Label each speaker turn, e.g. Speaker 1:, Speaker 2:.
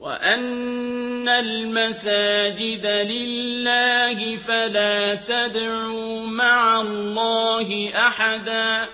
Speaker 1: وَأَنَّ الْمَسَاجِدَ لِلَّهِ فَلَا تَدْعُوا مَعَ اللَّهِ أَحَدًا